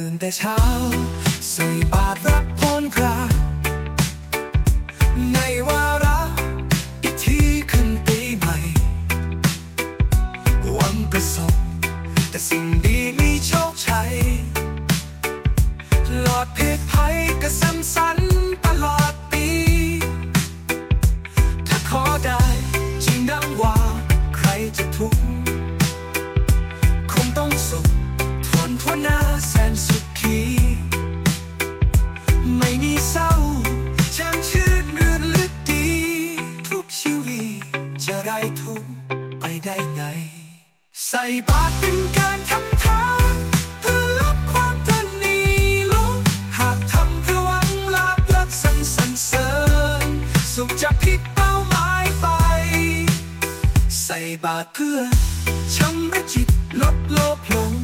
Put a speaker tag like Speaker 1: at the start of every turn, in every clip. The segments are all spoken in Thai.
Speaker 1: ื่นแต่เช้าใส่บาทรับพรพระในวาระอีกที่ขึ้นปีใหม่หวังประสบ แต่สิ่งดีมีโชคชัยหลอดเพศภัยก็ซ้ำสัน ใส่บาตรเป็นการทำทานเพื่อลบความตนีลงหากทำเพื่อหวังลาบลับสันสันเสริญสุขจะผิดเป้าหมายไป ใส่บาตรเพื่อชำระจิตลดโลภลง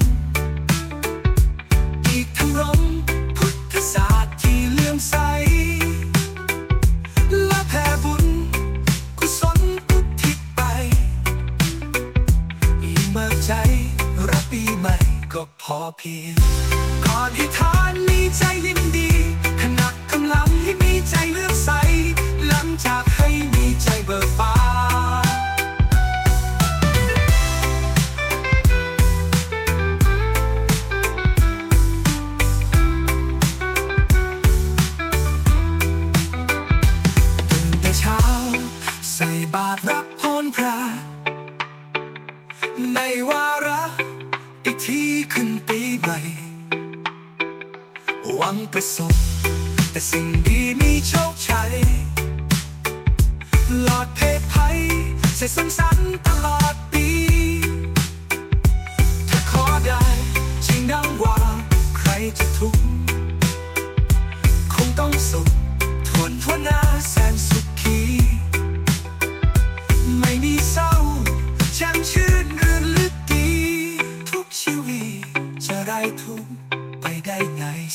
Speaker 1: ปีใหม่ก็พอเพียงก่อนให้ทานมีใจยินดีขณะกำลังให้มีใจเลื่อมใส หลังจากให้มีใจเบิกบานตื่นแต่เช้าใส่บาตรรับพรพระในวา ที่ขึ้นปีใหม่หวังประสบ แต่สิ่งดีมีโชคชัย หลอดเพศภัยใส่สังสรรค์ตลอด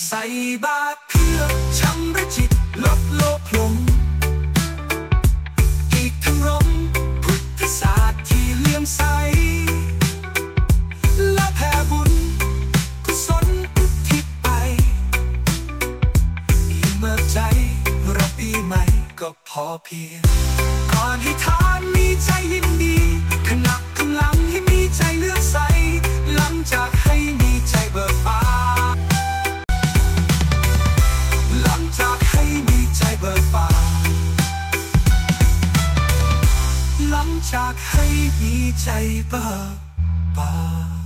Speaker 1: ใส่บาตรเพื่อชำระจิตลดโลภลงอีกทั้งร้องพุทธศาสตร์ที่เลื่อมใส และแผ่บุญกุศลอุทิศไปอีเมื่อใจรับปีใหม่ก็พอเพียง ก่อนให้ทานมีใจยินดีขณะ หลังจาก